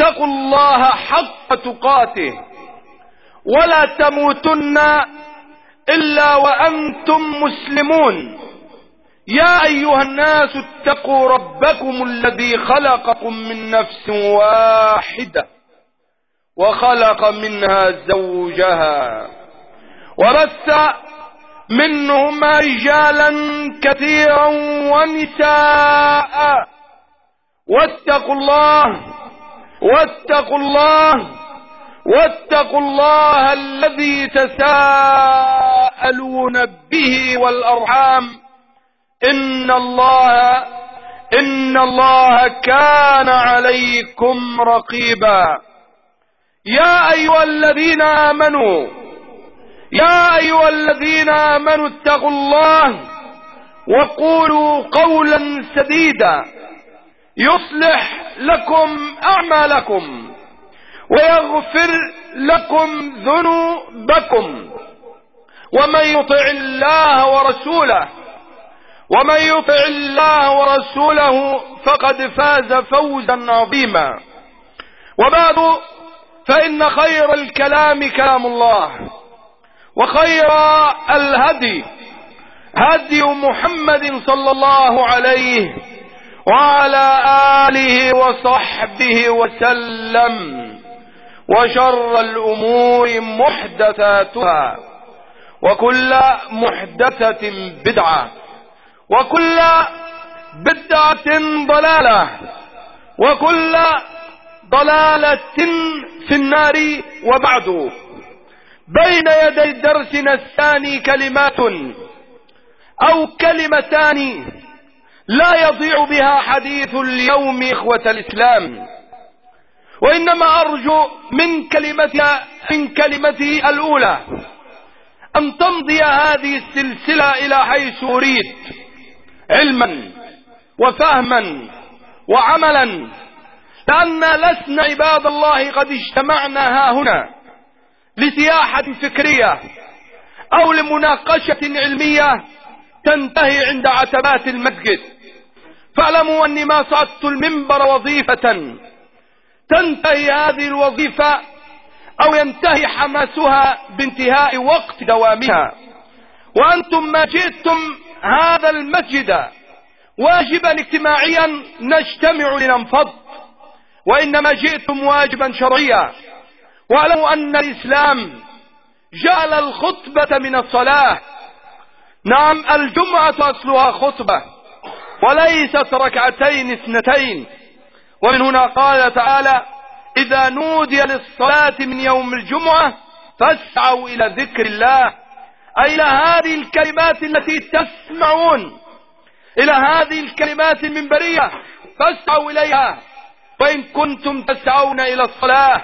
اتقوا الله حق تقاته ولا تموتن إلا وأنتم مسلمون. يا أيها الناس اتقوا ربكم الذي خلقكم من نفس واحدة وخلق منها زوجها ورث منهما رجالا كثيرا ونساء. واتقوا الله واتقوا الله واتقوا الله الذي تساءلون به والأرحام. إن الله إن الله كان عليكم رقيبا. يا أيها الذين آمنوا يا أيها الذين آمنوا اتقوا الله وقولوا قولا سديدا. يصلح لكم أعمالكم ويغفر لكم ذنوبكم ومن يطع الله ورسوله ومن يطع الله ورسوله فقد فاز فوزا عظيما وبعد فإن خير الكلام كلام الله وخير الهدي هدي محمد صلى الله عليه وعلى آله وصحبه وسلم وشر الأمور محدثاتها وكل محدثة بدعة وكل بدعة ضلالة وكل ضلالة في النار وبعد. بين يدي درسنا الثاني كلمات أو كلمتان لا يضيع بها حديث اليوم إخوة الإسلام. وإنما أرجو من كلمتها من كلمتي الأولى أن تمضي هذه السلسلة إلى حيث أريد علما وفهما وعملا لأن لسنا عباد الله قد اجتمعنا ها هنا لسياحة فكرية أو لمناقشة علمية تنتهي عند عتبات المسجد. فاعلموا أني ما صعدت المنبر وظيفة. تنتهي هذه الوظيفة أو ينتهي حماسها بانتهاء وقت دوامها. وأنتم ما جئتم هذا المسجد واجبا اجتماعيا نجتمع لننفض. وإنما جئتم واجبا شرعيا. واعلموا أن الإسلام جعل الخطبة من الصلاة. نعم الجمعة أصلها خطبة وليست ركعتين اثنتين. ومن هنا قال تعالى إذا نودي للصلاة من يوم الجمعة فاسعوا إلى ذكر الله أي إلى هذه الكلمات التي تسمعون إلى هذه الكلمات المنبرية فاسعوا إليها. وإن كنتم تسعون إلى الصلاة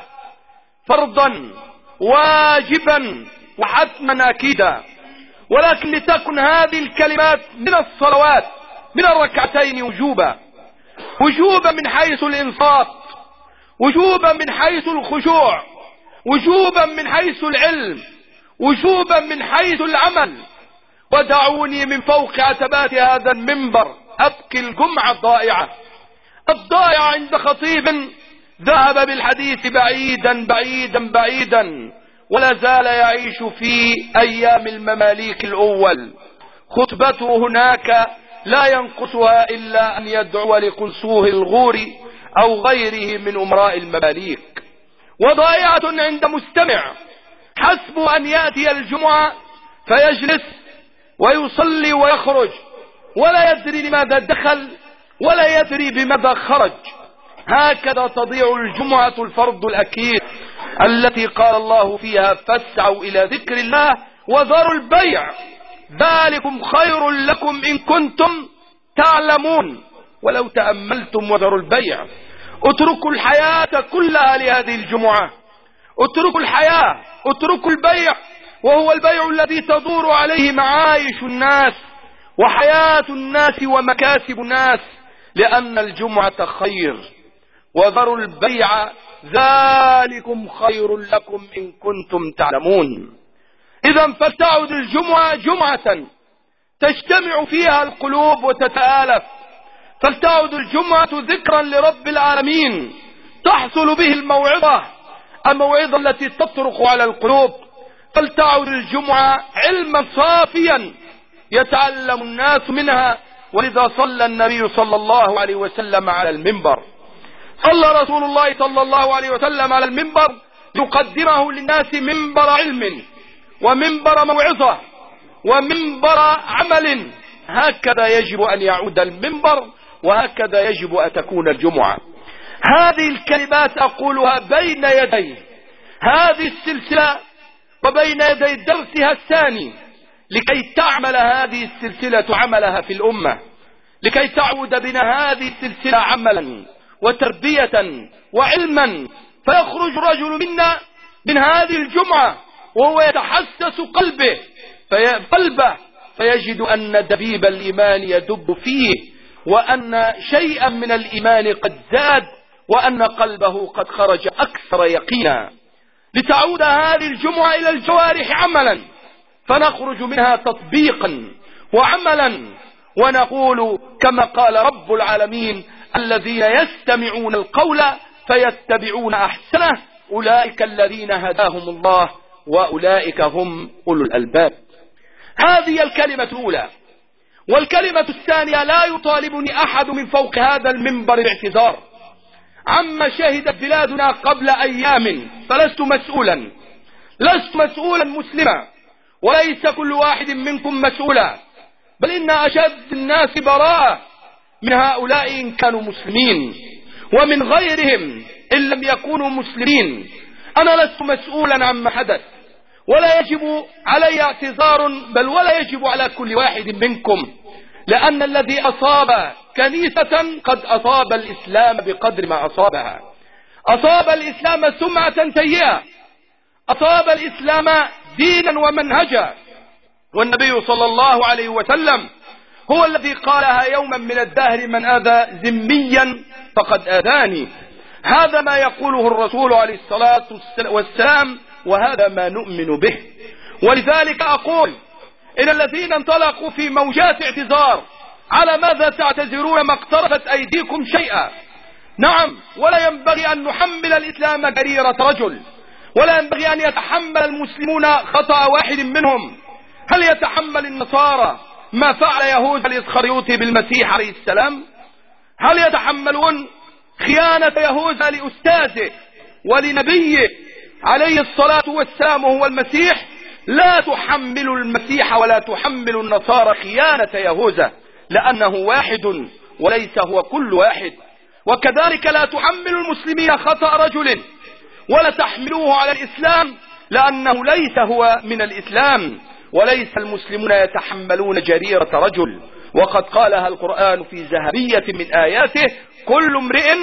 فرضا واجبا وحتما أكيدا. ولكن لتكن هذه الكلمات من الصلوات من الركعتين وجوبا. وجوبا من حيث الإنصات وجوبا من حيث الخشوع وجوبا من حيث العلم وجوبا من حيث العمل. ودعوني من فوق عتبات هذا المنبر أبكي الجمعة الضائعة. الضائعة عند خطيب ذهب بالحديث بعيدا بعيدا بعيدا. ولا زال يعيش في أيام المماليك الأول. خطبته هناك لا ينقصها إلا أن يدعو لقنصوه الغور أو غيره من أمراء المماليك. وضائعة عند مستمع. حسب أن يأتي الجمعة فيجلس ويصلي ويخرج ولا يدري لماذا دخل ولا يدري بماذا خرج. هكذا تضيع الجمعة الفرض الأكيد. التي قال الله فيها فاسعوا إلى ذكر الله وذروا البيع. ذلكم خير لكم إن كنتم تعلمون. ولو تأملتم وذروا البيع. اتركوا الحياة كلها لهذه الجمعة. اتركوا الحياة اتركوا البيع. وهو البيع الذي تدور عليه معايش الناس وحياة الناس ومكاسب الناس. لأن الجمعة خير. وذروا البيع ذلكم خير لكم إن كنتم تعلمون. إذا فلتعد الجمعة جمعة. تجتمع فيها القلوب وتتآلف. فلتعد الجمعة ذكرا لرب العالمين. تحصل به الموعظة. الموعظة التي تطرق على القلوب. فلتعد الجمعة علما صافيا. يتعلم الناس منها. ولذا صلى النبي صلى الله عليه وسلم على المنبر. صلى رسول الله صلى الله عليه وسلم على المنبر يقدمه للناس منبر علم ومنبر موعظة ومنبر عمل. هكذا يجب أن يعود المنبر وهكذا يجب أن تكون الجمعة. هذه الكلمات أقولها بين يدي. هذه السلسلة وبين يدي درسها الثاني. لكي تعمل هذه السلسلة عملها في الأمة. لكي تعود بنا هذه السلسلة عملا. وتربية وعلما فيخرج رجل منا من هذه الجمعة وهو يتحسس قلبه في قلبه فيجد أن دبيب الإيمان يدب فيه وأن شيئا من الإيمان قد زاد وأن قلبه قد خرج أكثر يقينا. لتعود هذه الجمعة إلى الجوارح عملا فنخرج منها تطبيقا وعملا ونقول كما قال رب العالمين الذين يستمعون القول فيتبعون أحسنه. أولئك الذين هداهم الله وأولئك هم أولو الألباب. هذه الكلمة الأولى. والكلمة الثانية لا يطالبني أحد من فوق هذا المنبر الاعتذار عما شهدت بلادنا قبل أيام فلست مسؤولا. لست مسؤولا مسلما وليس كل واحد منكم مسؤولا. بل إن أشد الناس براءة. من هؤلاء إن كانوا مسلمين ومن غيرهم إن لم يكونوا مسلمين. أنا لست مسؤولا عما حدث ولا يجب علي اعتذار بل ولا يجب على كل واحد منكم لأن الذي أصاب كنيسة قد أصاب الإسلام بقدر ما أصابها. أصاب الإسلام سمعة سيئة أصاب الإسلام دينا ومنهجا. والنبي صلى الله عليه وسلم هو الذي قالها يوما من الدهر من أذى ذميا فقد أذاني. هذا ما يقوله الرسول عليه الصلاة والسلام وهذا ما نؤمن به. ولذلك أقول إن الذين انطلقوا في موجات اعتذار على ماذا تعتذرون ما اقترفت أيديكم شيئا؟ نعم ولا ينبغي أن نحمل الإسلام جريرة رجل ولا ينبغي أن يتحمل المسلمون خطأ واحد منهم. هل يتحمل النصارى؟ ما فعل يهوذا الإسخريوطي بالمسيح عليه السلام؟ هل يتحملون خيانة يهوذا لأستاذه ولنبيه عليه الصلاة والسلام وهو المسيح؟ لا تحمل المسيح ولا تحمل النصارى خيانة يهوذا لأنه واحد وليس هو كل واحد. وكذلك لا تحمل المسلمين خطأ رجل ولا تحملوه على الإسلام لأنه ليس هو من الإسلام. وليس المسلمون يتحملون جريرة رجل. وقد قالها القرآن في ذهبية من آياته كل امرئ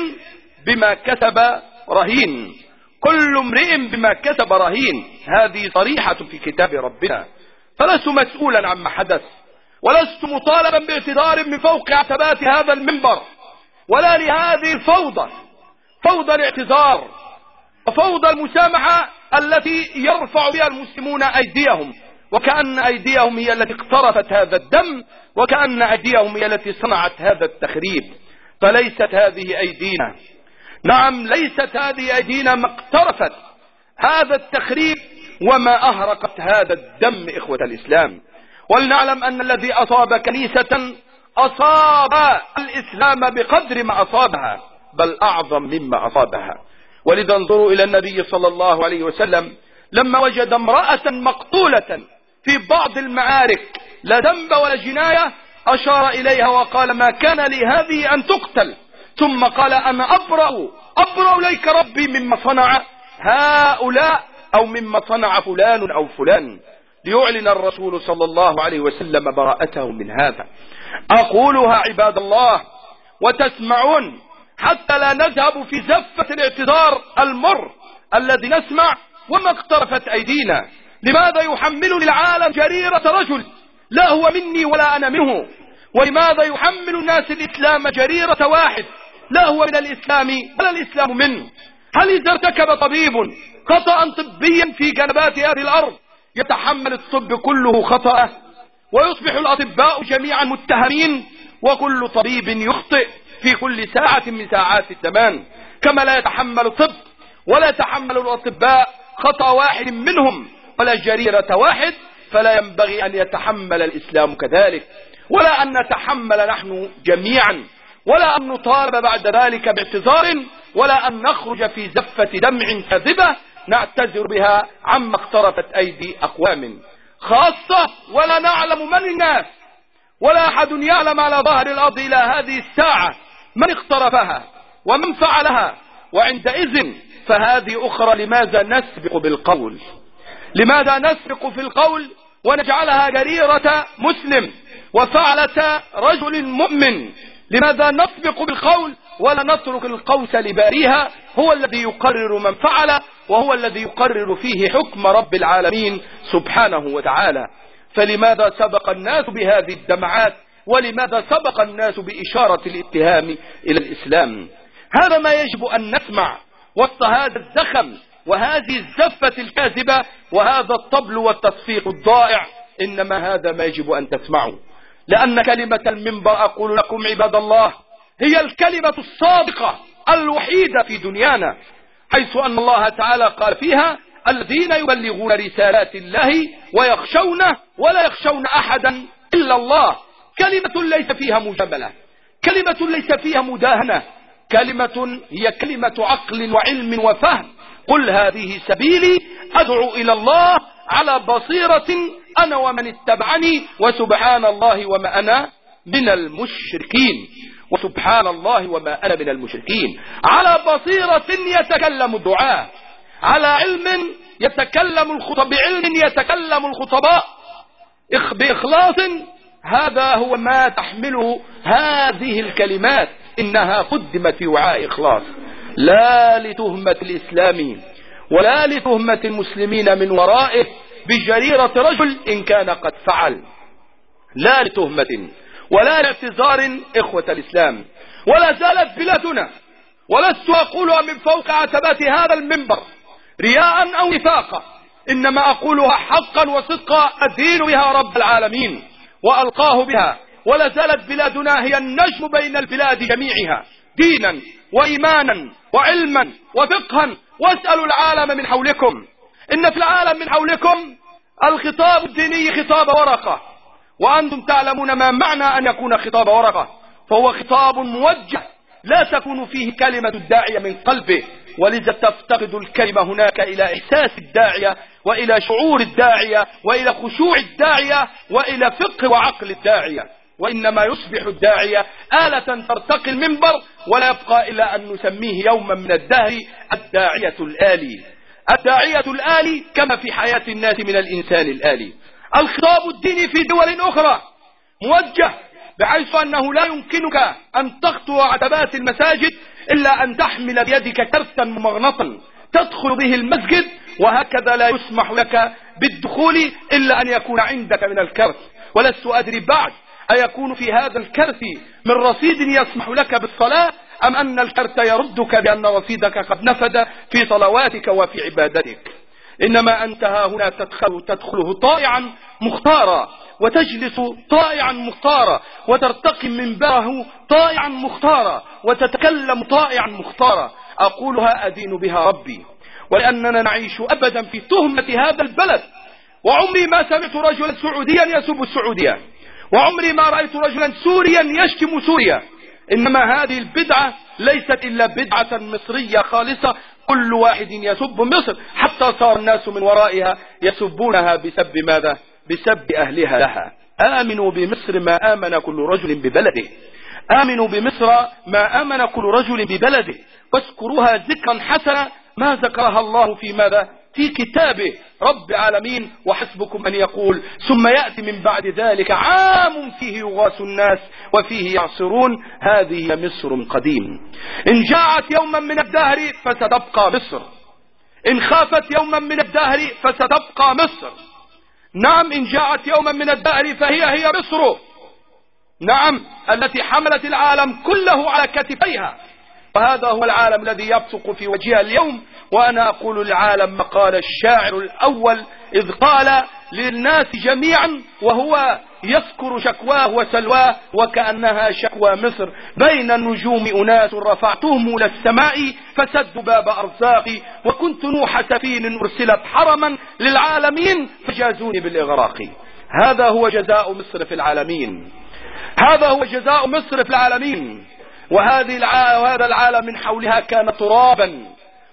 بما كتب رهين. كل امرئ بما كسب رهين. هذه صريحة في كتاب ربنا. فلست مسؤولا عما حدث. ولست مطالبا باعتذار من فوق عتبات هذا المنبر. ولا لهذه الفوضى. فوضى الاعتذار. وفوضى المسامحة التي يرفع بها المسلمون أيديهم. وكأن أيديهم هي التي اقترفت هذا الدم وكأن أيديهم هي التي صنعت هذا التخريب. فليست هذه أيدينا. نعم ليست هذه أيدينا ما اقترفت هذا التخريب وما أهرقت هذا الدم إخوة الإسلام. ولنعلم أن الذي أصاب كنيسة أصاب الإسلام بقدر ما أصابها بل أعظم مما أصابها. ولذا انظروا إلى النبي صلى الله عليه وسلم لما وجد امرأة مقتولة في بعض المعارك لا ذنب ولا جناية أشار إليها وقال ما كان لي هذه أن تقتل. ثم قال أنا أبرأ أبرأ إليك ربي مما صنع هؤلاء أو مما صنع فلان أو فلان. ليعلن الرسول صلى الله عليه وسلم براءته من هذا. أقولها عباد الله وتسمعون حتى لا نذهب في زفة الاعتذار المر الذي نسمع وما اقترفت أيدينا. لماذا يحملني العالم جريرة رجل؟ لا هو مني ولا أنا منه. ولماذا يحمل الناس الإسلام جريرة واحد؟ لا هو من الإسلام ولا الإسلام منه. هل إذا ارتكب طبيب خطأ طبيا في جنبات هذه الأرض يتحمل الطب كله خطأه؟ ويصبح الأطباء جميعا متهمين وكل طبيب يخطئ في كل ساعة من ساعات الزمان. كما لا يتحمل الطب ولا يتحمل الأطباء خطأ واحد منهم. ولا جريرة واحد فلا ينبغي أن يتحمل الإسلام كذلك. ولا أن نتحمل نحن جميعا. ولا أن نطالب بعد ذلك باعتذار. ولا أن نخرج في زفة دمع كاذبة. نعتذر بها عما اقترفت أيدي أقوام. خاصة ولا نعلم من الناس. ولا أحد يعلم على ظهر الأرض إلى هذه الساعة من اقترفها ومن فعلها. وعندئذ فهذه أخرى لماذا نسبق بالقول؟ لماذا نسبق في القول ونجعلها جريرة مسلم وفعلة رجل مؤمن؟ لماذا نسبق بالقول ولا نترك القوس لباريها؟ هو الذي يقرر من فعل وهو الذي يقرر فيه حكم رب العالمين سبحانه وتعالى. فلماذا سبق الناس بهذه الدمعات؟ ولماذا سبق الناس بإشارة الاتهام إلى الإسلام؟ هذا ما يجب أن نسمع وسط هذا الزخم وهذه الزفة الكاذبة وهذا الطبل والتصفيق الضائع إنما هذا ما يجب أن تسمعوا. لأن كلمة المنبر أقول لكم عباد الله هي الكلمة الصادقة الوحيدة في دنيانا حيث أن الله تعالى قال فيها الذين يبلغون رسالات الله ويخشونه ولا يخشون أحدا إلا الله. كلمة ليس فيها مجاملة كلمة ليس فيها مداهنة كلمة هي كلمة عقل وعلم وفهم. قل هذه سبيلي أدعو إلى الله على بصيرة أنا ومن اتبعني وسبحان الله وما أنا من المشركين. وسبحان الله وما أنا من المشركين. على بصيرة يتكلم الدعاء. على علم يتكلم الخطب بعلم يتكلم الخطباء. بإخلاص هذا هو ما تحمله هذه الكلمات. إنها قدمت في وعاء إخلاص. لا لتهمة الإسلام ولا لتهمة المسلمين من ورائه بجريرة رجل إن كان قد فعل. لا لتهمة ولا لاعتذار إخوة الإسلام. ولا زالت بلادنا ولست أقولها من فوق عتبات هذا المنبر رياء أو نفاقا إنما أقولها حقا وصدقا أدين بها رب العالمين وألقاه بها. ولا زالت بلادنا هي النجم بين البلاد جميعها. دينا وإيمانا وعلما وفقها واسألوا العالم من حولكم. إن في العالم من حولكم الخطاب الديني خطاب ورقة. وأنتم تعلمون ما معنى أن يكون خطاب ورقة. فهو خطاب موجه لا تكون فيه كلمة الداعية من قلبه. ولذا تفتقد الكلمة هناك إلى إحساس الداعية وإلى شعور الداعية وإلى خشوع الداعية وإلى فقه وعقل الداعية. وإنما يصبح الداعية آلة ترتقي المنبر ولا يبقى إلا أن نسميه يوما من الدهر الداعية الآلي. الداعية الآلي كما في حياة الناس من الإنسان الآلي. الخطاب الديني في دول أخرى موجه بحيث أنه لا يمكنك أن تخطو عتبات المساجد إلا أن تحمل بيدك كرتا ممغنطا. تدخل به المسجد وهكذا لا يسمح لك بالدخول إلا أن يكون عندك من الكرت ولست أدري بعد أيكون في هذا الكرت من رصيد يسمح لك بالصلاة؟ أم أن الكرت يردك بأن رصيدك قد نفد في صلواتك وفي عبادتك؟ إنما أنت ها هنا تدخل تدخله طائعا مختارا وتجلس طائعا مختارا وترتقي منبره طائعا مختارا وتتكلم طائعا مختارا. أقولها أدين بها ربي. ولأننا نعيش أبدا في تهمة هذا البلد. وعمري ما سمعت رجلا سعوديا يسب السعودية. وعمري ما رأيت رجلا سوريا يشتم سوريا. إنما هذه البدعة ليست إلا بدعة مصرية خالصة. كل واحد يسب مصر. حتى صار الناس من ورائها يسبونها بسب ماذا؟ بسب أهلها. لها آمنوا بمصر ما آمن كل رجل ببلده. آمنوا بمصر ما آمن كل رجل ببلده. واذكروها ذكرا حسنا ما ذكرها الله في ماذا؟ في كتابه رب العالمين وحسبكم أن يقول ثم يأتي من بعد ذلك عام فيه يغاث الناس وفيه يعصرون هذه مصر قديم. إن جاءت يوما من الدهر فستبقى مصر. إن خافت يوما من الدهر فستبقى مصر. نعم إن جاءت يوما من الدهر فهي هي مصر. نعم التي حملت العالم كله على كتفيها. وهذا هو العالم الذي يبصق في وجهها اليوم. وأنا أقول العالم قال الشاعر الأول إذ قال للناس جميعا وهو يذكر شكواه وسلواه وكأنها شكوى مصر. بين النجوم أناس رفعتهم إلى السماء فسدوا باب أرزاقي وكنت نوح سفين أرسلت حرما للعالمين فجازوني بالإغراق. هذا هو جزاء مصر في العالمين. هذا هو جزاء مصر في العالمين. وهذه. وهذا العالم من حولها كان ترابا.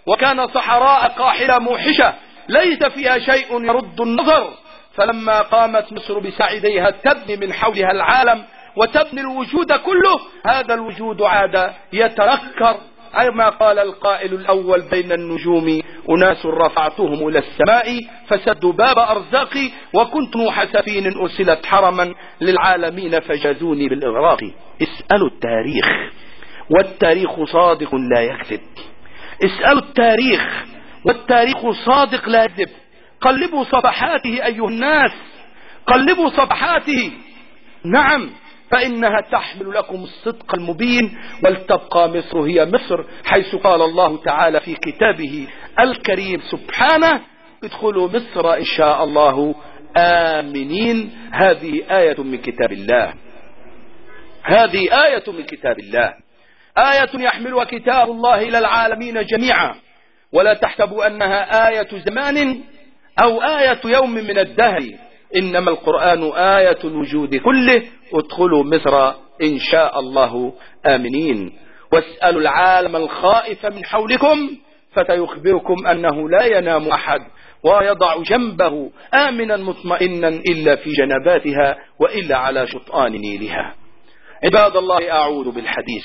وكان صحراء قاحلة موحشة ليس فيها شيء يرد النظر. فلما قامت مصر بسعديها تبني من حولها العالم وتبني الوجود كله هذا الوجود عاد يتنكر أي ما قال القائل الأول بين النجوم أناس رفعتهم إلى السماء فسدوا باب أرزاقي وكنت نوح سفين أرسلت حرما للعالمين فجازوني بالإغراق. اسألوا التاريخ والتاريخ صادق لا يكذب. اسألوا التاريخ والتاريخ صادق لا يكذب. قلبوا صفحاته أيها الناس قلبوا صفحاته. نعم فإنها تحمل لكم الصدق المبين ولتبقى مصر هي مصر حيث قال الله تعالى في كتابه الكريم سبحانه ادخلوا مصر إن شاء الله آمنين. هذه آية من كتاب الله. هذه آية من كتاب الله. آية يحملها كتاب الله إلى العالمين جميعا. ولا تحسبوا أنها آية زمان أو آية يوم من الدهر. إنما القرآن آية الوجود كله. ادخلوا مصر إن شاء الله. آمنين. واسألوا العالم الخائف من حولكم فسيخبركم أنه لا ينام أحد ويضع جنبه آمنا مطمئنا إلا في جنباتها وإلا على شطآن نيلها. عباد الله أعود بالحديث.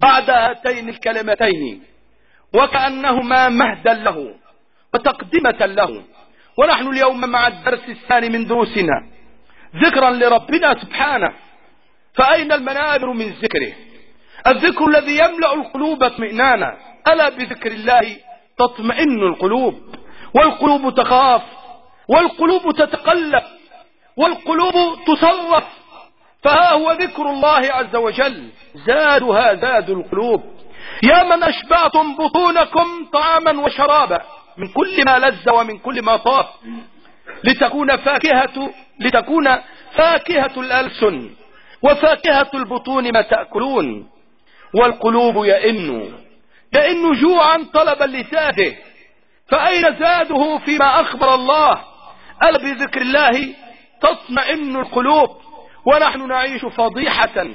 بعد هاتين الكلمتين وكأنهما مهدا له وتقدمة له. ونحن اليوم مع الدرس الثاني من دروسنا. ذكرا لربنا سبحانه. فأين المنابر من ذكره؟ الذكر الذي يملأ القلوب اطمئنانا. ألا بذكر الله تطمئن القلوب؟ والقلوب تخاف والقلوب تتقلب والقلوب تصرف. فها هو ذكر الله عز وجل. زادها زاد القلوب. يا من أشبعتم بطونكم طعاما وشرابا من كل ما لذ ومن كل ما طاب. لتكون فاكهة لتكون فاكهة الألسن وفاكهة البطون ما تأكلون. والقلوب يئن. يئن جوعا طلبا لزاده فأين زاده فيما أخبر الله؟ ألا بذكر الله تطمئن القلوب. ونحن نعيش فضيحة.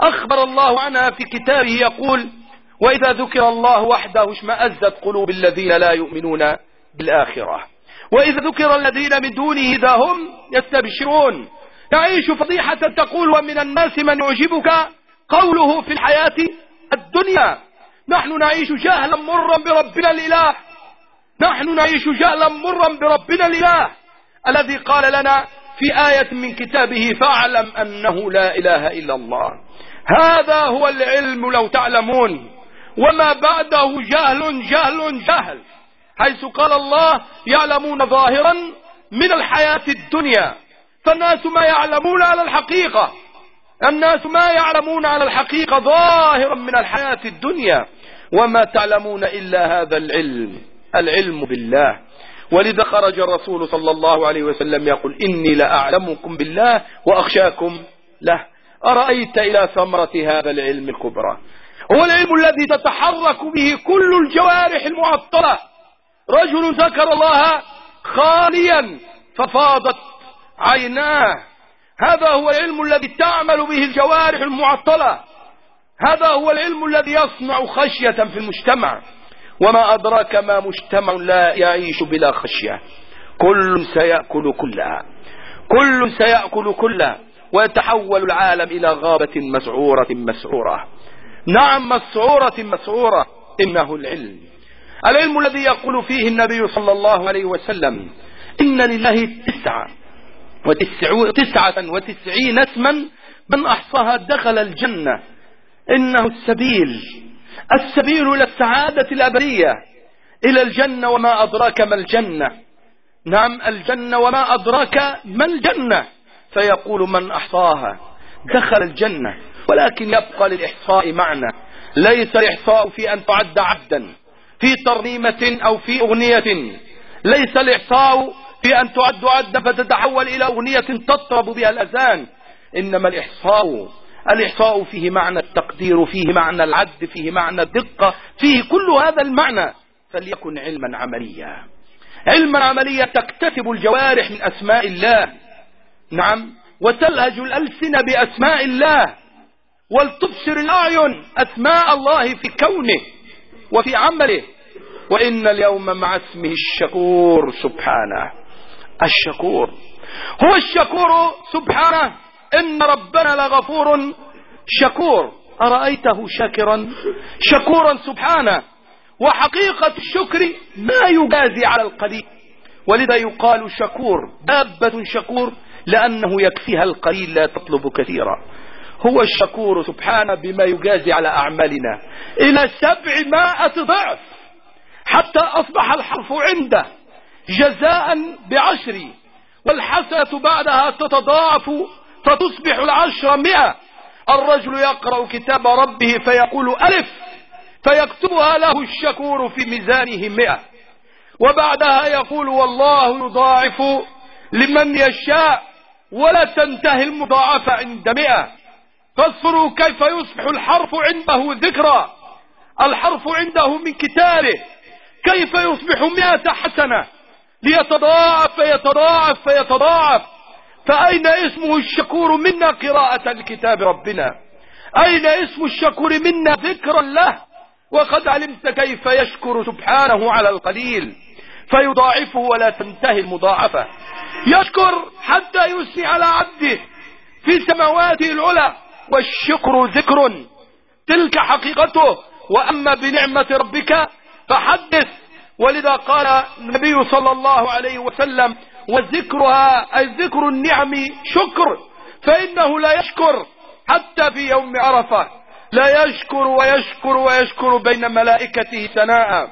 أخبر الله عنها في كتابه يقول وإذا ذكر الله وحده اشمأزت قلوب الذين لا يؤمنون بالآخرة. وإذا ذكر الذين من دونه إذا هم يستبشرون. نعيش فضيحة تقول ومن الناس من يعجبك قوله في الحياة الدنيا. نحن نعيش جهلا مرا بربنا الإله. نحن نعيش جهلا مرا بربنا الإله. الذي قال لنا في آية من كتابه فاعلم أنه لا إله إلا الله. هذا هو العلم لو تعلمون. وما بعده جهل جهل جهل. حيث قال الله يعلمون ظاهرا من الحياة الدنيا. فالناس ما يعلمون على الحقيقة. الناس ما يعلمون على الحقيقة ظاهرا من الحياة الدنيا. وما تعلمون إلا هذا العلم. العلم بالله. ولذا خرج الرسول صلى الله عليه وسلم يقول إني لأعلمكم بالله وأخشاكم له. أرأيت إلى ثمرة هذا العلم الكبرى؟ هو العلم الذي تتحرك به كل الجوارح المعطلة. رجل ذكر الله خاليا ففاضت عيناه. هذا هو العلم الذي تعمل به الجوارح المعطلة. هذا هو العلم الذي يصنع خشية في المجتمع. وما أدراك ما مجتمع لا يعيش بلا خشية. كل سيأكل كلها. كل سيأكل كلها. ويتحول العالم إلى غابة مسعورة مسعورة. نعم مسعورة مسعورة. إنه العلم. العلم الذي يقول فيه النبي صلى الله عليه وسلم إن لله تسعة وتسعة وتسعين اسما من أحصاها دخل الجنة. إنه السبيل. السبيل إلى السعادة الأبدية إلى الجنة وما أدراك ما الجنة. نعم الجنة وما أدراك ما الجنة. فيقول من أحصاها دخل الجنة ولكن يبقى للإحصاء معنى. ليس الإحصاء في أن تعد عبدا في ترنيمة أو في أغنية. ليس الإحصاء في أن تعد عبدا فتتحول إلى أغنية تطرب بها الأذان. إنما الإحصاء الإحصاء فيه معنى التقدير فيه معنى العد فيه معنى الدقة فيه كل هذا المعنى. فليكن علما عمليا. علما عمليا تكتسب الجوارح من أسماء الله. نعم. وتلهج الألسنة بأسماء الله. ولتبصر الأعين أسماء الله في كونه وفي عمله. وإن اليوم مع اسمه الشكور سبحانه. الشكور. هو الشكور سبحانه. إن ربنا لغفور شكور. أرأيته شاكرا؟ شكورا سبحانه. وحقيقة الشكر ما يجازي على القليل. ولذا يقال شكور دابة شكور لأنه يكفيها القليل لا تطلب كثيرا. هو الشكور سبحانه بما يجازي على أعمالنا. إلى سبعمائة ضعف. حتى أصبح الحرف عنده. جزاء بعشر. والحسنة بعدها تتضاعف فتصبح العشر مئة. الرجل يقرأ كتاب ربه فيقول ألف فيكتبها له الشكور في ميزانه مئة. وبعدها يقول والله يضاعف لمن يشاء ولا تنتهي المضاعفة عند مئة. فاصفروا كيف يصبح الحرف عنده ذكرى. الحرف عنده من كتابه. كيف يصبح مئة حسنة؟ ليتضاعف فيتضاعف فيتضاعف فأين اسمه الشكور منا قراءة لكتاب ربنا؟ أين اسم الشكور منا ذكرا له؟ وقد علمت كيف يشكر سبحانه على القليل فيضاعفه ولا تنتهي المضاعفة. يشكر حتى يسني على عبده. في سماواته العلى والشكر ذكر. تلك حقيقته. وأما بنعمة ربك فحدث. ولذا قال النبي صلى الله عليه وسلم وذكرها أي ذكر النعم شكر فإنه لا يشكر حتى في يوم عرفة. لا يشكر ويشكر ويشكر بين ملائكته ثناء.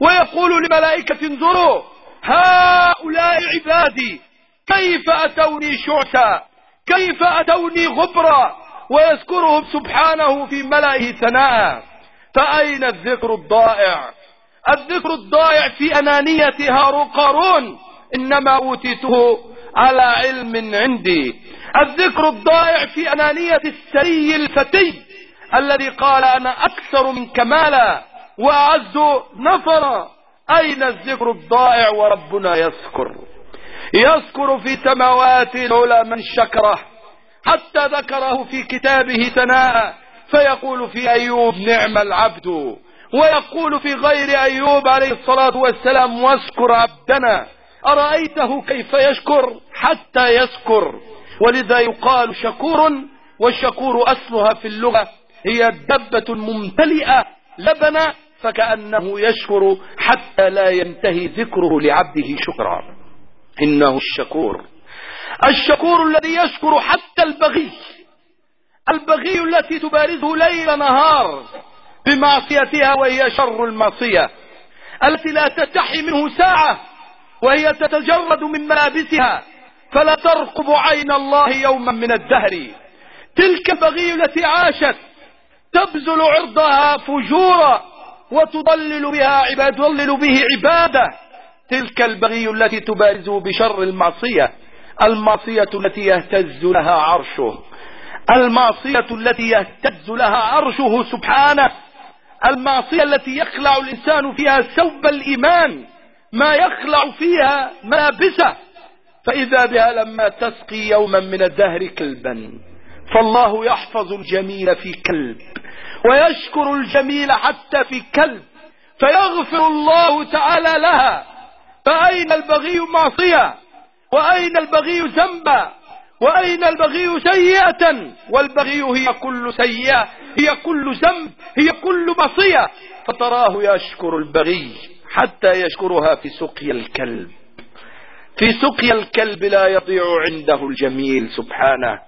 ويقول لملائكة انظروا هؤلاء عبادي كيف أتوني شعثا؟ كيف أتوني غبرا؟ ويذكرهم سبحانه في ملائه ثناء. فأين الذكر الضائع؟ الذكر الضائع في أنانية هارون قارون. إنما أوتيته على علم عندي. الذكر الضائع في أنانية السري الفتي الذي قال أنا أكثر من كمالا وأعز نفرا أين الذكر الضائع وربنا يذكر؟ يذكر في سماوات العلى من شكره حتى ذكره في كتابه ثناء فيقول في أيوب نعم العبد ويقول في غير أيوب عليه الصلاة والسلام واذكر عبدنا. أرأيته كيف يشكر حتى يذكر ولذا يقال شكور والشكور أصلها في اللغة هي دبة ممتلئة لبنا فكأنه يشكر حتى لا ينتهي ذكره لعبده شكرا. إنه الشكور. الشكور الذي يشكر حتى البغي. البغي التي تبارزه ليل نهار بمعصيتها وهي شر المعصية. التي لا تتحي منه ساعة. وهي تتجرد من ملابسها فلا ترقب عين الله يوما من الدهر. تلك البغي التي عاشت تبذل عرضها فجورا وتضلل بها عباد تضلل به عباده. تلك البغي التي تبارزه بشر المعصية المعصية التي يهتز لها عرشه. المعصية التي يهتز لها عرشه سبحانه. المعصية التي يخلع الإنسان فيها ثوب الإيمان. ما يخلع فيها ملابسه فإذا بها لما تسقي يوما من الدهر كلبا. فالله يحفظ الجميل في كلب ويشكر الجميل حتى في كلب. فيغفر الله تعالى لها. فأين البغي معصية؟ وأين البغي ذنبا؟ وأين البغي سيئة؟ والبغي هي كل سيئة هي كل ذنب هي كل معصية. فتراه يشكر البغي. حتى يشكرها في سقي الكلب. في سقي الكلب لا يضيع عنده الجميل سبحانه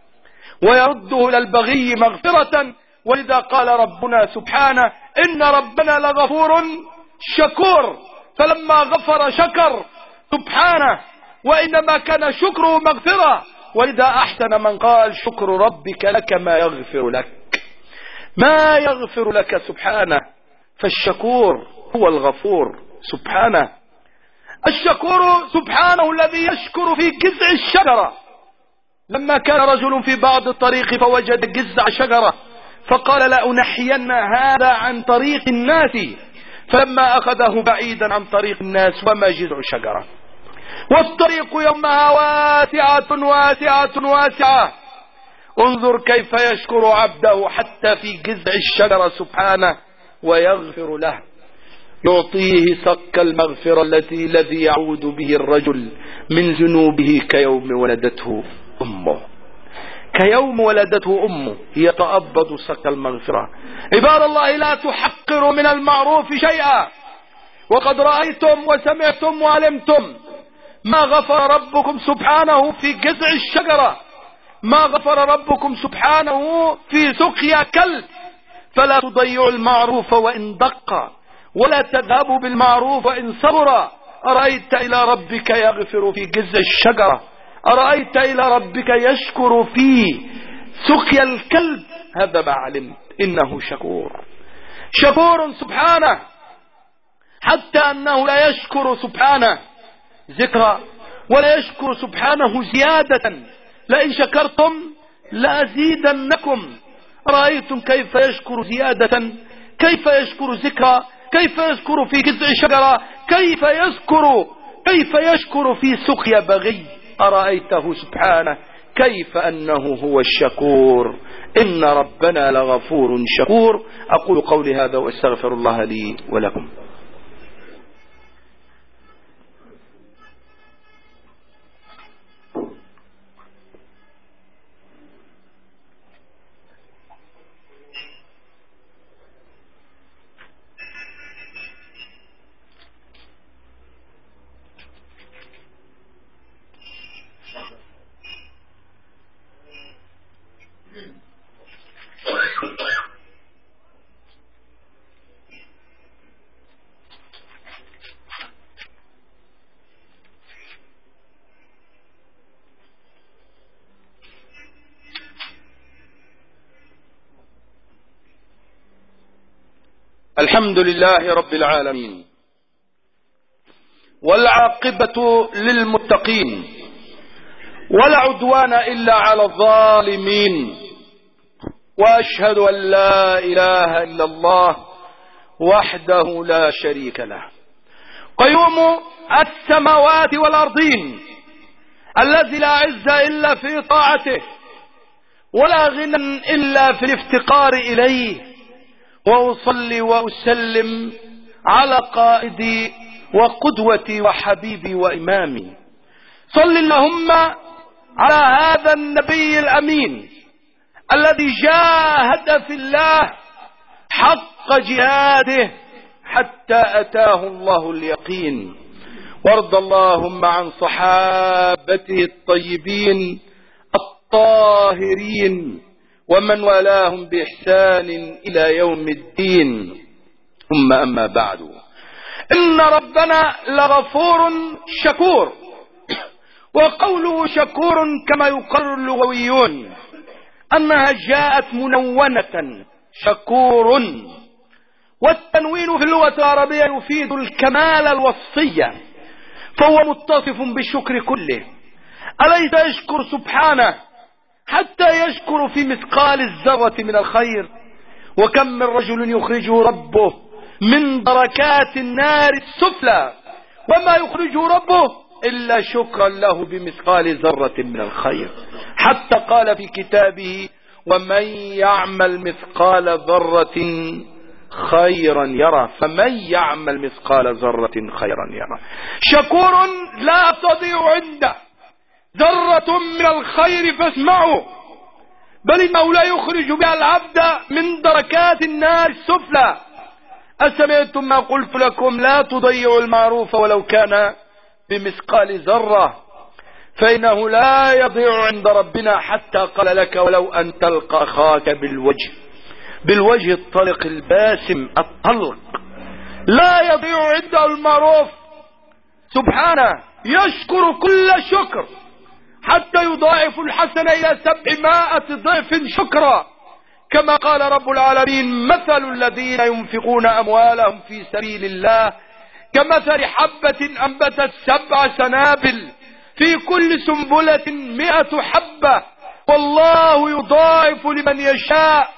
ويرده إلى البغي مغفرة ولذا قال ربنا سبحانه إن ربنا لغفور شكور فلما غفر شكر سبحانه وإنما كان شكره مغفرة ولذا أحسن من قال شكر ربك لك ما يغفر لك. ما يغفر لك سبحانه فالشكور هو الغفور. سبحانه. الشكور سبحانه الذي يشكر في جذع الشجرة. لما كان رجل في بعض الطريق فوجد جذع شجرة فقال لأنحين هذا عن طريق الناس. فلما أخذه بعيدا عن طريق الناس وما جذع شجرة. والطريق يومها واسعة واسعة واسعة. انظر كيف يشكر عبده حتى في جذع الشجرة سبحانه ويغفر له. يعطيه صك المغفرة التي الذي يعود به الرجل من ذنوبه كيوم ولدته أمه. كيوم ولدته أمه. يتأبض صك المغفرة. عباد الله لا تحقروا من المعروف شيئا. وقد رأيتم وسمعتم وعلمتم ما غفر ربكم سبحانه في جذع الشجرة. ما غفر ربكم سبحانه في سقيا كلب. فلا تضيعوا المعروف وإن دق. ولا تذهبوا بالمعروف وإن صبر. أرأيت إلى ربك يغفر في جذع الشجرة. أرأيت إلى ربك يشكر في سقيا الكلب. هذا ما علمت. إنه شكور. شكور سبحانه. حتى أنه لا يشكر سبحانه. ذكرى. ولا يشكر سبحانه زيادة. لئن شكرتم لأزيدنكم. رأيتم كيف يشكر زيادة؟ كيف يشكر ذكرى؟ كيف يذكر في شجرة كيف يذكر؟ كيف يشكر في سقيا بغي؟ أرأيته سبحانه؟ كيف أنه هو الشكور؟ إن ربنا لغفور شكور. أقول قولي هذا وأستغفر الله لي ولكم. الحمد لله رب العالمين. والعاقبة للمتقين. ولا عدوان إلا على الظالمين. وأشهد أن لا إله إلا الله وحده لا شريك له. قيوم السماوات والأرضين. الذي لا عز إلا في طاعته. ولا غنى إلا في الافتقار إليه. وأصلي وأسلم على قائدي وقدوتي وحبيبي وإمامي. صل اللهم على هذا النبي الأمين الذي جاهد في الله حق جهاده حتى أتاه الله اليقين. وارض اللهم عن صحابته الطيبين الطاهرين ومن والاهم بإحسان إلى يوم الدين. ثم أما بعد. إن ربنا لغفور شكور. وقوله شكور كما يقرر اللغويون. أنها جاءت منونة. شكور. والتنوين في اللغة العربية يفيد الكمال الوصية فهو متصف بالشكر كله. أليس يشكر سبحانه؟ حتى يشكر في مثقال الذرة من الخير. وكم من رجل يخرجه ربه من دركات النار السفلى. وما يخرجه ربه إلا شكرا له بمثقال ذرة من الخير. حتى قال في كتابه ومن يعمل مثقال ذرة خيرا يرى فمن يعمل مثقال ذرة خيرا يرى شكور لا تضيع عنده. ذرة من الخير فاسمعوا. بل انه لا يخرج بها العبد من دركات النار السفلى أسمعتم ما قلت لكم؟ لا تضيعوا المعروف ولو كان بمثقال ذرة. فإنه لا يضيع عند ربنا حتى قال لك ولو أن تلقى أخاك بالوجه. بالوجه الطلق الباسم الطلق. لا يضيع عنده المعروف. سبحانه يشكر كل شكر. حتى يضاعف الحسن إلى سبعمائة ضعف شكرا. كما قال رب العالمين مثل الذين ينفقون أموالهم في سبيل الله كمثل حبة أنبتت سبع سنابل في كل سنبلة مئة حبة. والله يضاعف لمن يشاء.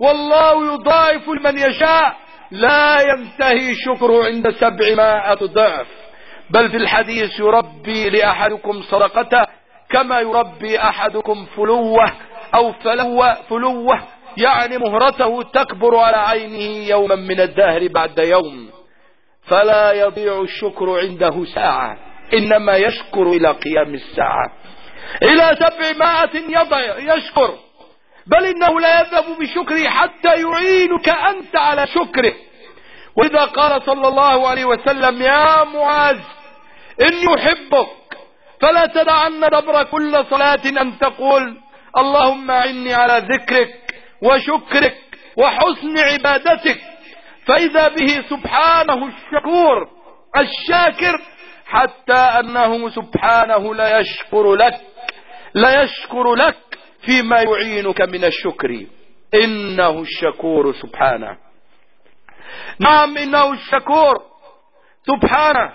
والله يضاعف لمن يشاء. لا ينتهي شكره عند سبعمائة ضعف. بل في الحديث يربي لأحدكم صدقته كما يربي أحدكم فلوة أو فلوة, فلوة يعني مهرته تكبر على عينه يوما من الدهر بعد يوم. فلا يضيع الشكر عنده ساعة إنما يشكر إلى قيام الساعة. إلى سبعمائة يضع يشكر. بل إنه لا يذهب بشكره حتى يعينك أنت على شكره. وإذا قال صلى الله عليه وسلم يا معاذ إني أحبك. فلا تدعن دبر كل صلاة أن تقول اللهم أعني على ذكرك وشكرك وحسن عبادتك. فإذا به سبحانه الشكور الشاكر حتى أنه سبحانه لا يشكر لك لا يشكر لك فيما يعينك من الشكر. إنه الشكور سبحانه. نعم إنه الشكور سبحانه.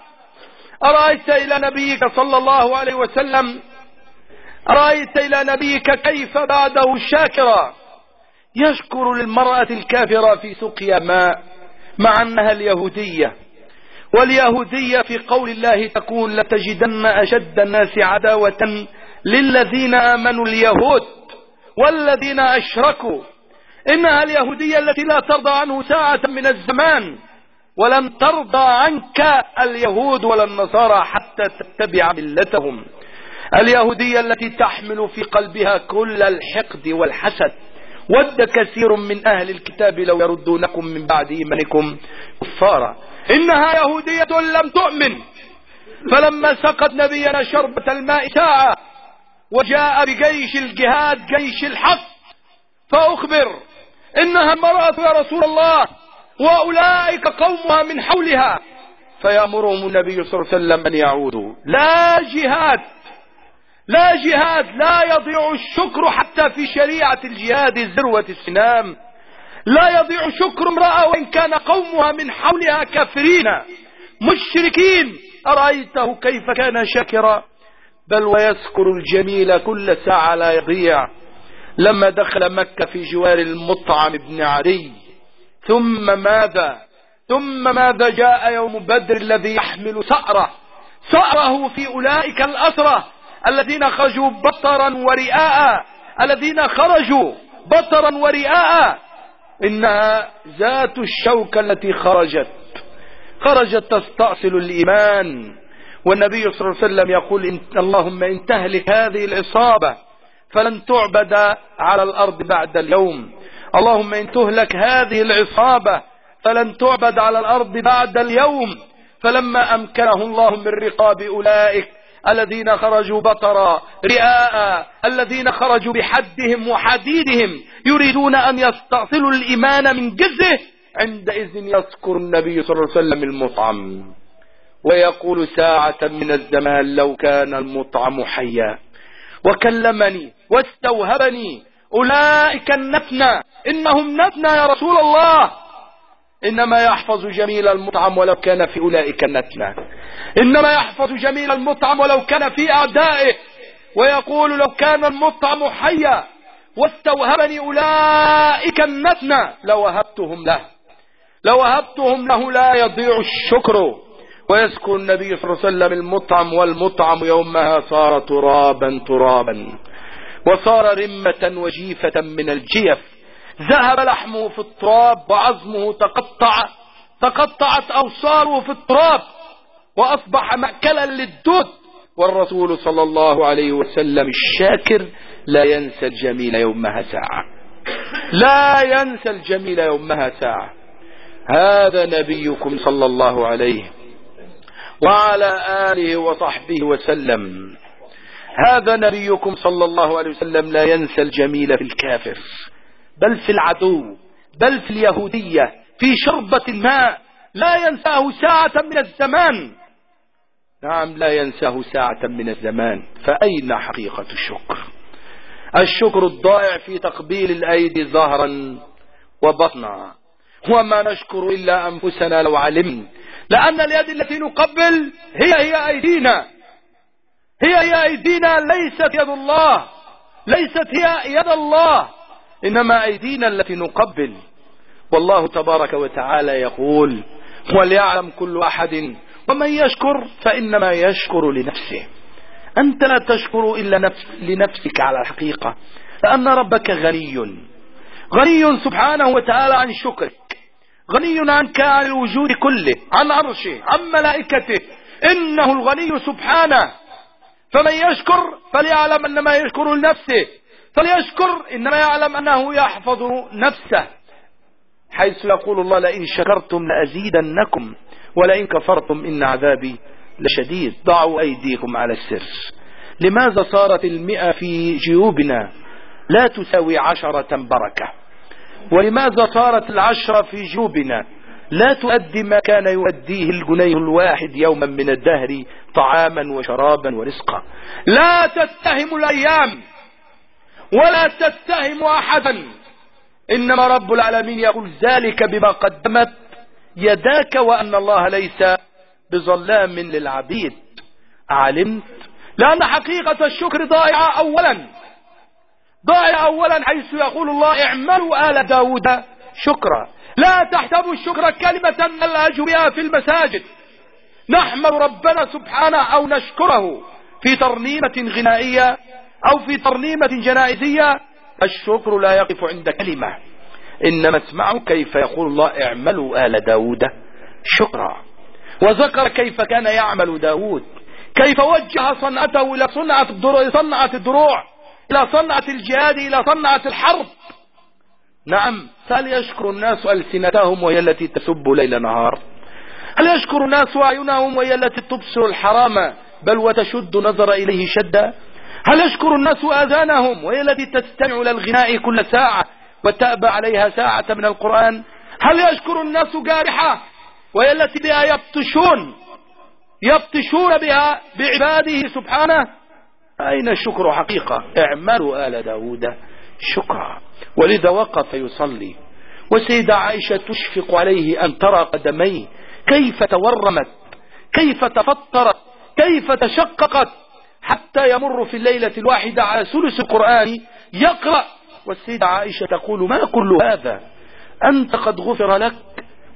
أرأيت إلى نبيك صلى الله عليه وسلم؟ أرأيت إلى نبيك كيف بعده شاكرا يشكر للمرأة الكافرة في سقيا ماء مع أنها اليهودية. واليهودية في قول الله تكون لتجدن أشد الناس عداوة للذين آمنوا اليهود والذين أشركوا. إنها اليهودية التي لا ترضى عنه ساعة من الزمان. ولن ترضى عنك اليهود ولا النصارى حتى تتبع ملتهم. اليهودية التي تحمل في قلبها كل الحقد والحسد. ود كثير من أهل الكتاب لو يردونكم من بعد إيمانكم كفارا. إنها يهودية لم تؤمن. فلما سقط نبينا شربة الماء ساعة وجاء بجيش الجهاد جيش الحق. فأخبر إنها المرأة يا رسول الله. وأولئك قومها من حولها. فيأمرهم النبي صلى الله عليه وسلم أن يعودوا. لا جهاد لا جهاد لا يضيع الشكر حتى في شريعة الجهاد ذروة السنام. لا يضيع شكر امرأة وإن كان قومها من حولها كافرين مشركين. أرأيته كيف كان شكرا بل ويذكر الجميل كل ساعة لا يضيع. لما دخل مكة في جوار المطعم بن عري ثم ماذا؟ ثم ماذا جاء يوم بدر الذي يحمل سأرة؟ سأره في أولئك الأسرة الذين خرجوا بطرا ورئاء الذين خرجوا بطرا ورئاء. إنها ذات الشوكة التي خرجت. خرجت تستأصل الإيمان. والنبي صلى الله عليه وسلم يقول إن اللهم إن تهلك هذه العصابة فلن تعبد على الأرض بعد اليوم. اللهم إن تهلك هذه العصابة فلن تعبد على الأرض بعد اليوم. فلما أمكنه الله من رقاب أولئك الذين خرجوا بطرا رئاء الذين خرجوا بحدهم وحديدهم يريدون أن يستأصلوا الإيمان من جزه عندئذ يذكر النبي صلى الله عليه وسلم المطعم. ويقول ساعة من الزمان لو كان المطعم حيا. وكلمني واستوهبني أولئك النتنى إنهم نتنى يا رسول الله. إنما يحفظ جميل المطعم ولو كان في أولئك النتنى إنما يحفظ جميل المطعم ولو كان في أعدائه. ويقول لو كان المطعم حيا واستوهبني أولئك النتنى لوهبتهم له. لوهبتهم له لا يضيع الشكر. ويذكر النبي صلى الله عليه وسلم المطعم والمطعم يومها صار ترابا ترابا. وصار رمة وجيفة من الجيف. ذهب لحمه في التراب وعظمه تقطع تقطعت أوصاره في التراب وأصبح مأكلا للدود. والرسول صلى الله عليه وسلم الشاكر لا ينسى الجميل يومها ساعة. لا ينسى الجميل يومها ساعة. هذا نبيكم صلى الله عليه وعلى آله وصحبه وسلم. هذا نبيكم صلى الله عليه وسلم لا ينسى الجميل في الكافر بل في العدو بل في اليهودية في شربة الماء لا ينساه ساعة من الزمان. نعم لا ينساه ساعة من الزمان. فأين حقيقة الشكر؟ الشكر الضائع في تقبيل الأيدي ظهرا وبطنا. وما نشكر إلا أنفسنا لو علمنا لأن اليد التي نقبل هي هي أيدينا. هي هي أيدينا ليست يد الله ليست هي يد الله إنما أيدينا التي نقبل. والله تبارك وتعالى يقول وليعلم كل أحد ومن يشكر فإنما يشكر لنفسه. أنت لا تشكر إلا نفس لنفسك على الحقيقة لأن ربك غني. غني سبحانه وتعالى عن شكرك غني عنك عن الوجود كله عن عرشه عن ملائكته. إنه الغني سبحانه. فمن يشكر فليعلم أن ما يشكر لنفسه. فليشكر إنما يعلم أنه يحفظ نفسه. حيث يقول الله لئن شكرتم لأزيدنكم ولئن كفرتم إن عذابي لشديد. ضعوا أيديكم على السر. لماذا صارت المئة في جيوبنا لا تساوي عشرة بركة؟ ولماذا صارت العشرة في جيوبنا؟ لا تؤدي ما كان يؤديه الجنيه الواحد يوما من الدهر طعاما وشرابا ورزقا. لا تتهم الأيام ولا تتهم أحدا. إنما رب العالمين يقول ذلك بما قدمت يداك وأن الله ليس بظلام للعبيد. علمت؟ لأن حقيقة الشكر ضائعة أولا. ضائعة أولا حيث يقول الله اعملوا آل داود شكرا. لا تحسبوا الشكر كلمة نلهج بها في المساجد. نحمد ربنا سبحانه أو نشكره في ترنيمة غنائية أو في ترنيمة جنائزية. الشكر لا يقف عند كلمة. إنما اسمعوا كيف يقول الله اعملوا آل داود شكرا. وذكر كيف كان يعمل داود. كيف وجه صنعته إلى صنعة الدروع, صنعة الدروع إلى صنعة الجهاد إلى صنعة الحرب. نعم هل يشكر الناس ألسنتهم وهي التي تسب ليل نهار؟ هل يشكر الناس أعينهم وهي التي تبصر الحرام بل وتشد نظر إليه شدا؟ هل يشكر الناس آذانهم وهي التي تستمع إلى الغناء كل ساعة وتأبى عليها ساعة من القرآن؟ هل يشكر الناس جارحة وهي التي بها يبطشون يبطشون بها بعباده سبحانه؟ أين الشكر حقيقة؟ اعملوا آل داود شكرا. ولذا وقف يصلي. وسيدة عائشة تشفق عليه أن ترى قدميه. كيف تورمت؟ كيف تفطرت؟ كيف تشققت؟ حتى يمر في الليلة الواحدة على ثلث القرآن يقرأ. والسيدة عائشة تقول ما كل هذا؟ أنت قد غفر لك.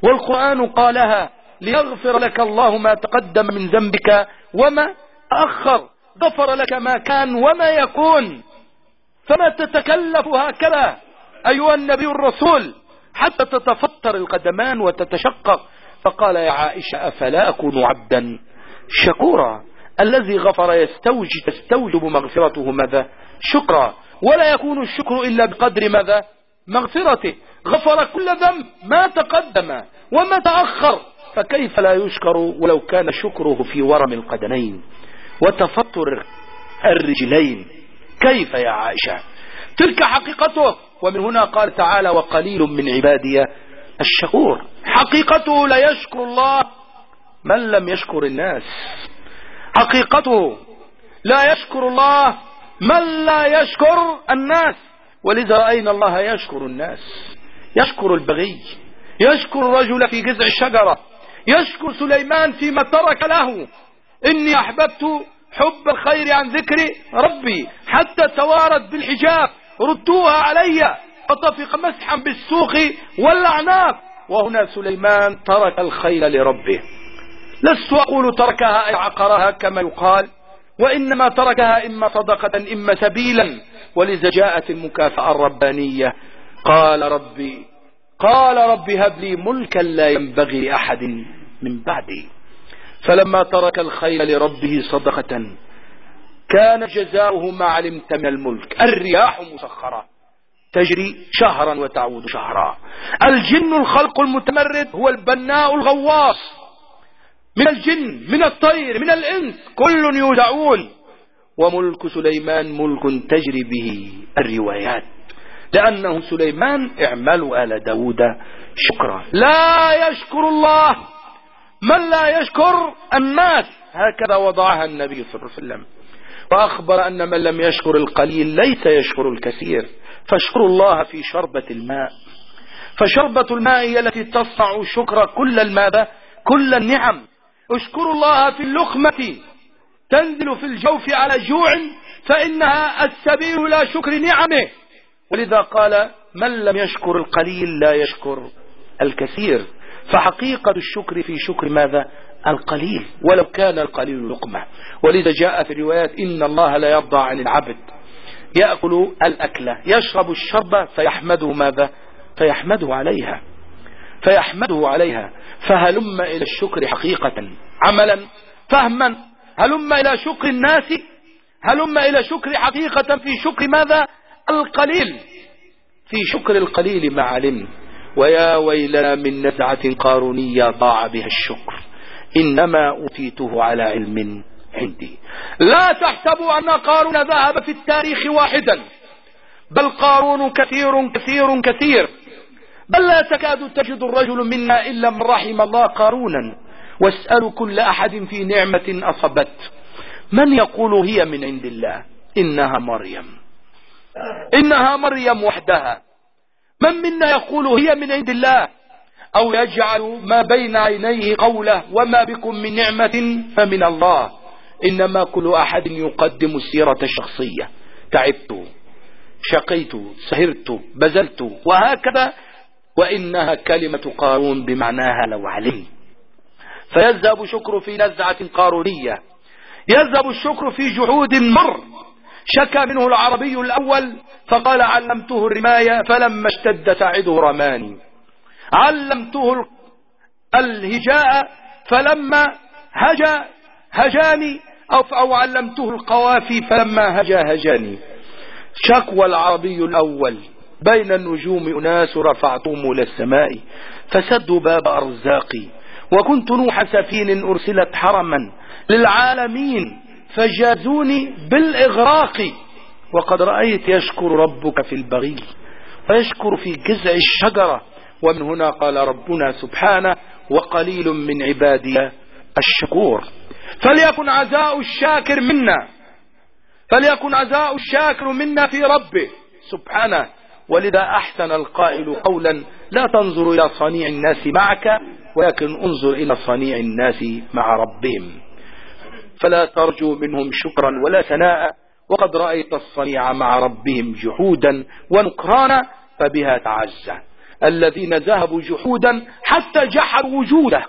والقرآن قالها ليغفر لك الله ما تقدم من ذنبك وما أخر. غفر لك ما كان وما يكون. فما تتكلف هكذا؟ أيها النبي الرسول حتى تتفطر القدمان وتتشقق. فقال يا عائشة أفلا أكون عبدا؟ شكورا. الذي غفر يستوجب, تستوجب مغفرته ماذا؟ شكرا. ولا يكون الشكر إلا بقدر ماذا؟ مغفرته. غفر كل ذنب ما تقدم وما تأخر. فكيف لا يشكر ولو كان شكره في ورم القدمين وتفطر الرجلين؟ كيف يا عائشة؟ تلك حقيقته. ومن هنا قال تعالى وقليل من عبادي الشكور. حقيقته لا يشكر الله من لم يشكر الناس. حقيقته لا يشكر الله من لا يشكر الناس. ولذا رأينا الله يشكر الناس؟ يشكر البغي. يشكر الرجل في جذع الشجرة. يشكر سليمان فيما ترك له. إني أحببت حب الخير عن ذكر ربي حتى توارت بالحجاب. ردوها علي. فطفق مسحا بالسوق والأعناق. وهنا سليمان ترك الخيل لربه. لست أقول تركها أي عقرها كما يقال وإنما تركها إما صدقة إما سبيلا. ولذا جاءت المكافأة الربانية. قال ربي قال ربي هب لي ملكا لا ينبغي لأحد من بعدي. فلما ترك الخيل لربه صدقة كان جزاؤه ما علمت من الملك. الرياح مسخرة. تجري شهرا وتعود شهرا. الجن الخلق المتمرد هو البناء الغواص. من الجن من الطير من الإنس كل يودعون وملك سليمان ملك تجري به الروايات. لأنه سليمان اعملوا آل داود شكرا. لا يشكر الله. من لا يشكر؟ الناس. هكذا وضعها النبي صلى الله عليه وسلم. وأخبر أن من لم يشكر القليل ليس يشكر الكثير. فاشكروا الله في شربة الماء. فشربة الماء هي التي تصنع شكر كل الماذا؟ كل النعم. اشكروا الله في اللقمة. تنزل في الجوف على جوع فإنها السبيل لا شكر نعمه. ولذا قال من لم يشكر القليل لا يشكر الكثير. فحقيقة الشكر في شكر ماذا؟ القليل ولو كان القليل لقمة. ولذا جاء في الروايات إن الله لا يرضى عن العبد. يأكل الأكلة يشرب الشرب فيحمده ماذا؟ فيحمده عليها. فيحمده عليها. فهلم إلى الشكر حقيقة. عملا فهما. هلم إلى شكر الناس. هلم إلى شكر حقيقة في شكر ماذا؟ القليل. في شكر القليل ما علم ويا ويلنا من نزعة قارونية ضاع بها الشكر. إنما أوتيته على علم عندي. لا تحسبوا أن قارون ذهب في التاريخ واحدا بل قارون كثير كثير كثير. بل لا تكاد تجد الرجل منا إلا من رحم الله قارونا. واسألوا كل أحد في نعمة أصبت. من يقول هي من عند الله؟ إنها مريم. إنها مريم وحدها. من منا يقول هي من عند الله؟ أو يجعل ما بين عينيه قوله وما بكم من نعمة فمن الله. إنما كل أحد يقدم السيرة الشخصية تعبت شقيت سهرت بذلت وهكذا. وإنها كلمة قارون بمعناها لو علم فيذهب شكر في نزعة قارونية. يذهب الشكر في جحود مر. شكى منه العربي الأول فقال علمته الرماية فلما اشتد تعده رماني. علمته الهجاء فلما هجا هجاني أو, أو علمته القوافي فلما هجا هجاني. شكوى العربي الأول. بين النجوم أناس رفعتهم إلى السماء فسدوا باب أرزاقي. وكنت نوح سفين أرسلت حرما للعالمين فجازوني بالإغراق. وقد رأيت يشكر ربك في البغي ويشكر في جزع الشجرة. ومن هنا قال ربنا سبحانه وقليل من عبادي الشكور. فليكن عزاء الشاكر منا فليكن عزاء الشاكر منا في ربه سبحانه. ولذا أحسن القائل قولا لا تنظر إلى صنيع الناس معك ولكن انظر إلى صنيع الناس مع ربهم. فلا ترجو منهم شكرا ولا ثناء وقد رأيت الصنيع مع ربهم جحودا ونكرانا فبها تعزى. الذين ذهبوا جحودا حتى جحروا وجوده.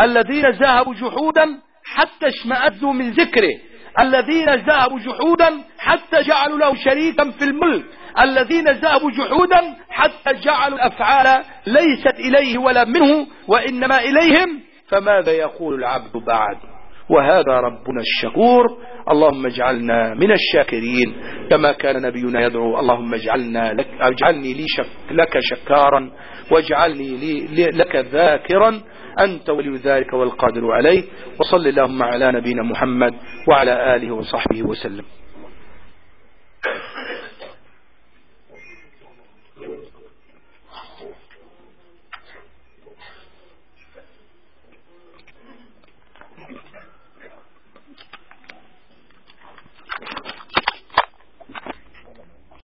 الذين ذهبوا جحودا حتى اشمأزوا من ذكره. الذين ذهبوا جحودا حتى جعلوا له شريكا في الملك. الذين ذهبوا جحودا حتى جعلوا الأفعال ليست إليه ولا منه وإنما إليهم. فماذا يقول العبد بعد؟ وهذا ربنا الشكور. اللهم اجعلنا من الشاكرين. كما كان نبينا يدعو. اللهم اجعلنا لك اجعلني لي شك لك شكارا واجعلني لي لك ذاكرا. أنت ولي ذلك والقادر عليه. وصل اللهم على نبينا محمد وعلى آله وصحبه وسلم.